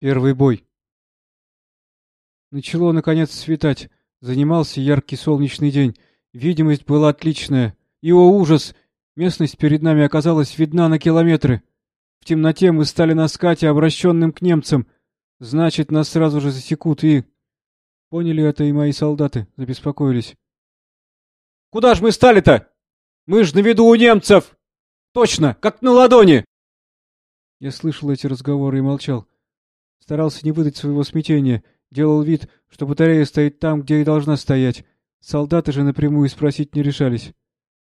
Первый бой. Начало, наконец, светать. Занимался яркий солнечный день. Видимость была отличная. И, о ужас! Местность перед нами оказалась видна на километры. В темноте мы стали на скате, обращенным к немцам. Значит, нас сразу же засекут и... Поняли это и мои солдаты, забеспокоились. «Куда ж мы стали-то? Мы ж на виду у немцев! Точно, как на ладони!» Я слышал эти разговоры и молчал. Старался не выдать своего смятения, делал вид, что батарея стоит там, где и должна стоять. Солдаты же напрямую спросить не решались.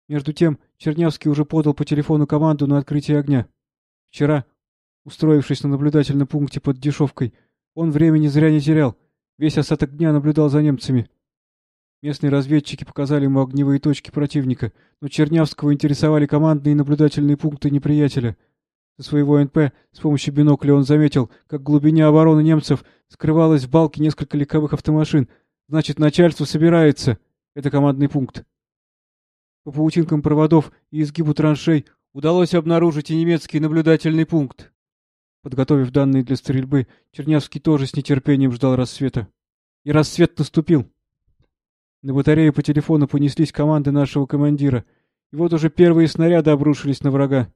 Между тем, Чернявский уже подал по телефону команду на открытие огня. Вчера, устроившись на наблюдательном пункте под Дешевкой, он времени зря не терял, весь остаток дня наблюдал за немцами. Местные разведчики показали ему огневые точки противника, но Чернявского интересовали командные и наблюдательные пункты неприятеля — со своего НП с помощью бинокля он заметил, как в глубине обороны немцев скрывалось в балке несколько легковых автомашин. Значит, начальство собирается. Это командный пункт. По паутинкам проводов и изгибу траншей удалось обнаружить и немецкий наблюдательный пункт. Подготовив данные для стрельбы, Чернявский тоже с нетерпением ждал рассвета. И рассвет наступил. На батарею по телефону понеслись команды нашего командира. И вот уже первые снаряды обрушились на врага.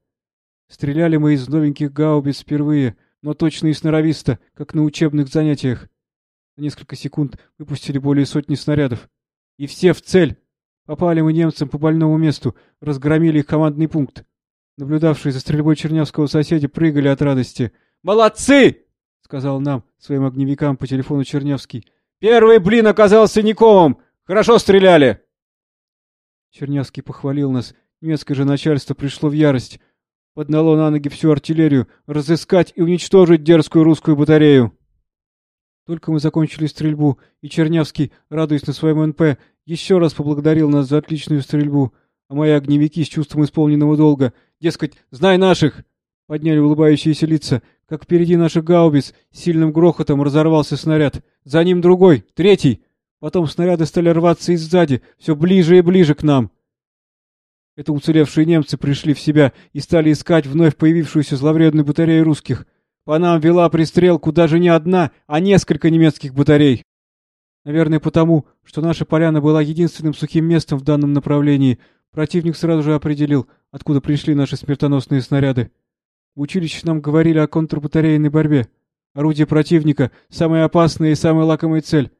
Стреляли мы из новеньких гаубиц впервые, но точно и сноровисто, как на учебных занятиях. На несколько секунд выпустили более сотни снарядов. И все в цель! Попали мы немцам по больному месту, разгромили их командный пункт. Наблюдавшие за стрельбой чернявского соседи прыгали от радости. «Молодцы!» — сказал нам, своим огневикам по телефону Чернявский. «Первый блин оказался Никовым! Хорошо стреляли!» Чернявский похвалил нас. Немецкое же начальство пришло в ярость подняло на ноги всю артиллерию, разыскать и уничтожить дерзкую русскую батарею. Только мы закончили стрельбу, и Чернявский, радуясь на своем НП, еще раз поблагодарил нас за отличную стрельбу, а мои огневики с чувством исполненного долга, дескать, знай наших, подняли улыбающиеся лица, как впереди наших гаубиц сильным грохотом разорвался снаряд, за ним другой, третий, потом снаряды стали рваться и сзади, все ближе и ближе к нам. Это уцелевшие немцы пришли в себя и стали искать вновь появившуюся зловредную батарею русских. По нам вела пристрелку даже не одна, а несколько немецких батарей. Наверное, потому, что наша поляна была единственным сухим местом в данном направлении, противник сразу же определил, откуда пришли наши смертоносные снаряды. В училище нам говорили о контрбатарейной борьбе. Орудие противника — самая опасная и самая лакомая цель.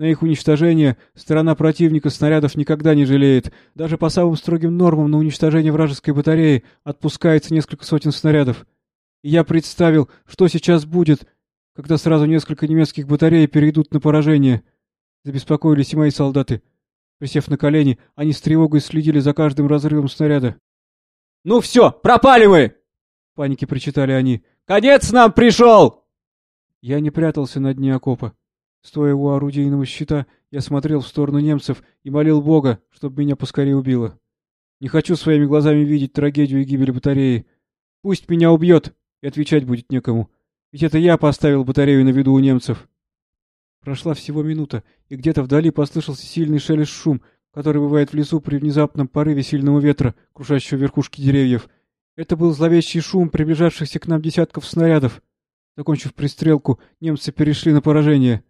На их уничтожение сторона противника снарядов никогда не жалеет. Даже по самым строгим нормам на уничтожение вражеской батареи отпускается несколько сотен снарядов. И я представил, что сейчас будет, когда сразу несколько немецких батарей перейдут на поражение. Забеспокоились и мои солдаты. Присев на колени, они с тревогой следили за каждым разрывом снаряда. «Ну все, пропали мы!» — в панике причитали они. «Конец нам пришел!» Я не прятался на дне окопа. Стоя у орудийного щита, я смотрел в сторону немцев и молил Бога, чтобы меня поскорее убило. Не хочу своими глазами видеть трагедию и гибель батареи. Пусть меня убьет, и отвечать будет некому. Ведь это я поставил батарею на виду у немцев. Прошла всего минута, и где-то вдали послышался сильный шелест шум, который бывает в лесу при внезапном порыве сильного ветра, крушащего верхушки деревьев. Это был зловещий шум приближавшихся к нам десятков снарядов. Закончив пристрелку, немцы перешли на поражение.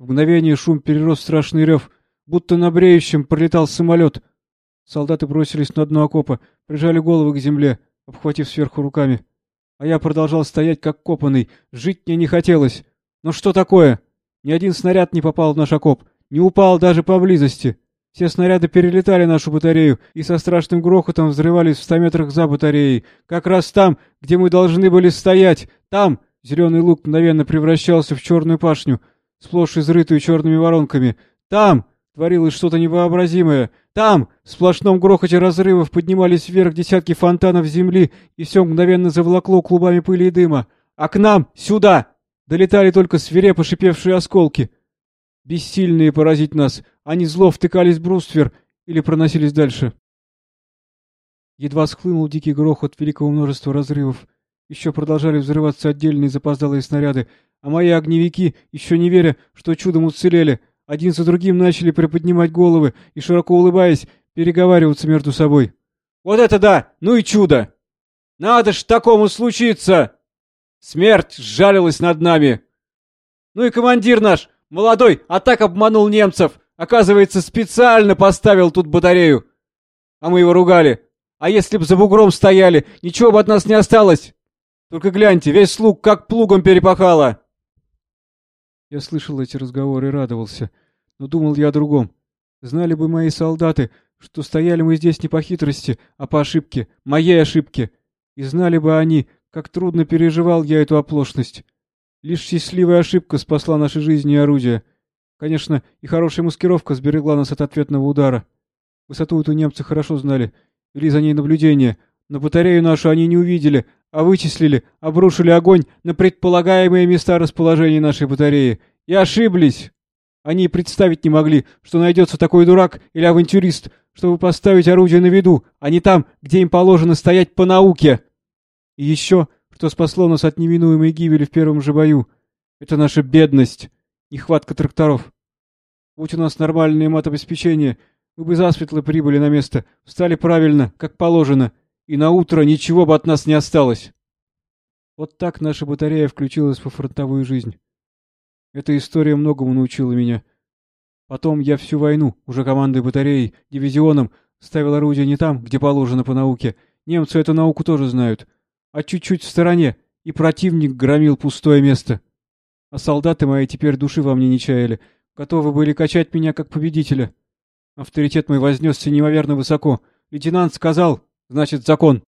В мгновение шум перерос в страшный рев, будто на бреющем пролетал самолет. Солдаты бросились на дно окопа, прижали головы к земле, обхватив сверху руками. А я продолжал стоять как копанный, жить мне не хотелось. Но что такое? Ни один снаряд не попал в наш окоп, не упал даже поблизости. Все снаряды перелетали нашу батарею и со страшным грохотом взрывались в ста метрах за батареей. Как раз там, где мы должны были стоять. Там зеленый лук мгновенно превращался в черную пашню сплошь изрытую черными воронками. Там творилось что-то невообразимое. Там, в сплошном грохоте разрывов, поднимались вверх десятки фонтанов земли, и все мгновенно заволокло клубами пыли и дыма. А к нам, сюда, долетали только свирепо шипевшие осколки. Бессильные поразить нас, они зло втыкались в бруствер или проносились дальше. Едва схлынул дикий грохот великого множества разрывов. Еще продолжали взрываться отдельные запоздалые снаряды, а мои огневики, еще не веря, что чудом уцелели, один за другим начали приподнимать головы и, широко улыбаясь, переговариваться между собой. «Вот это да! Ну и чудо! Надо ж такому случиться! Смерть сжалилась над нами! Ну и командир наш, молодой, а так обманул немцев. Оказывается, специально поставил тут батарею. А мы его ругали. А если б за бугром стояли, ничего бы от нас не осталось. Только гляньте, весь слуг как плугом перепахало. Я слышал эти разговоры и радовался, но думал я о другом. Знали бы мои солдаты, что стояли мы здесь не по хитрости, а по ошибке, моей ошибке. И знали бы они, как трудно переживал я эту оплошность. Лишь счастливая ошибка спасла наши жизни и орудия. Конечно, и хорошая маскировка сберегла нас от ответного удара. Высоту эту немцы хорошо знали, вели за ней наблюдение, но батарею нашу они не увидели, а вычислили, обрушили огонь на предполагаемые места расположения нашей батареи. И ошиблись! Они представить не могли, что найдется такой дурак или авантюрист, чтобы поставить орудие на виду, а не там, где им положено стоять по науке. И еще, что спасло нас от неминуемой гибели в первом же бою, это наша бедность. Нехватка тракторов. Будь у нас нормальное матобеспечение, мы бы засветло прибыли на место, встали правильно, как положено, и на утро ничего бы от нас не осталось. Вот так наша батарея включилась во фронтовую жизнь. Эта история многому научила меня. Потом я всю войну, уже командой батареей, дивизионом, ставил орудие не там, где положено по науке. Немцы эту науку тоже знают. А чуть-чуть в стороне, и противник громил пустое место. А солдаты мои теперь души во мне не чаяли, готовы были качать меня как победителя. Авторитет мой вознесся неимоверно высоко. Лейтенант сказал, значит, закон.